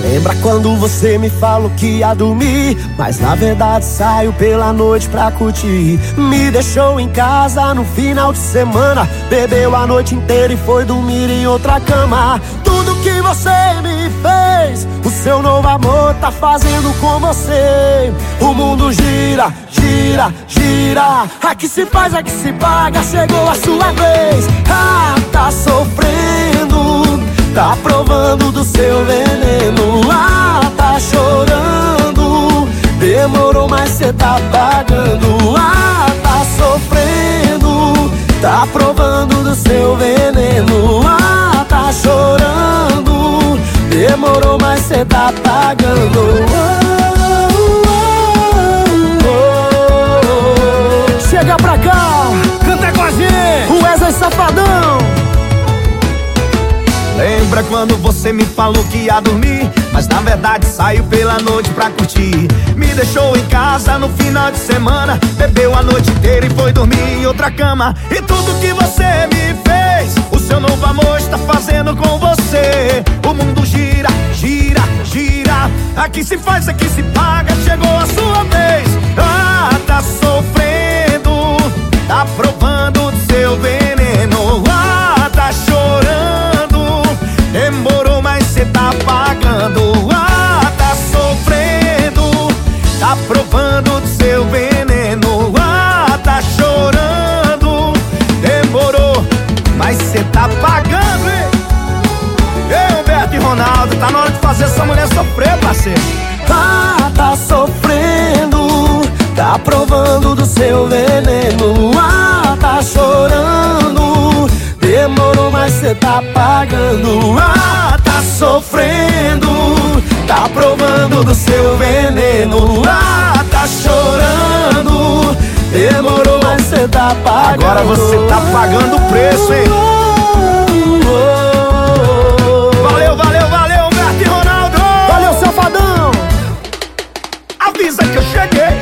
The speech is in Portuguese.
Lembra quando você me falou que ia dormir? Mas na verdade saiu pela noite pra curtir. Me deixou em casa no final de semana. Bebeu a noite inteira e foi dormir em outra cama. Tudo que você me fez, o seu novo amor tá fazendo com você. O mundo gira, gira, gira. Aqui se faz, aqui se paga. Chegou a sua vez. Ah, tá sofrendo. Tá provando do seu veneno. Ah, tá chorando. Demorou, mas cê tá pagando. Ah, tá sofrendo. Tá provando do seu veneno. Ah, tá chorando. Demorou, mas cê tá pagando. Quando você me falou que ia dormir? Mas na verdade saiu pela noite pra curtir. Me deixou em casa no final de semana. Bebeu a noite inteira e foi dormir em outra cama. E tudo que você me fez, o seu novo amor está fazendo com você. O mundo gira, gira, gira. Aqui se faz, aqui se paga. Chegou Tá provando do seu veneno. Ah, tá chorando. Demorou, mas cê tá pagando, hein? Ei, Humberto e Ronaldo, tá na hora de fazer essa mulher sofrer, parceiro. Ah, tá sofrendo, tá provando do seu veneno. Ah, tá chorando, demorou, mas cê tá pagando. Ah, tá sofrendo, Tá provando do seu veneno. Ah, tá chorando. Demorou, mas cê tá pagando. Agora você tá pagando o preço, hein? Valeu, valeu, valeu, Humberto e Ronaldo. Valeu, safadão. Avisa que eu cheguei.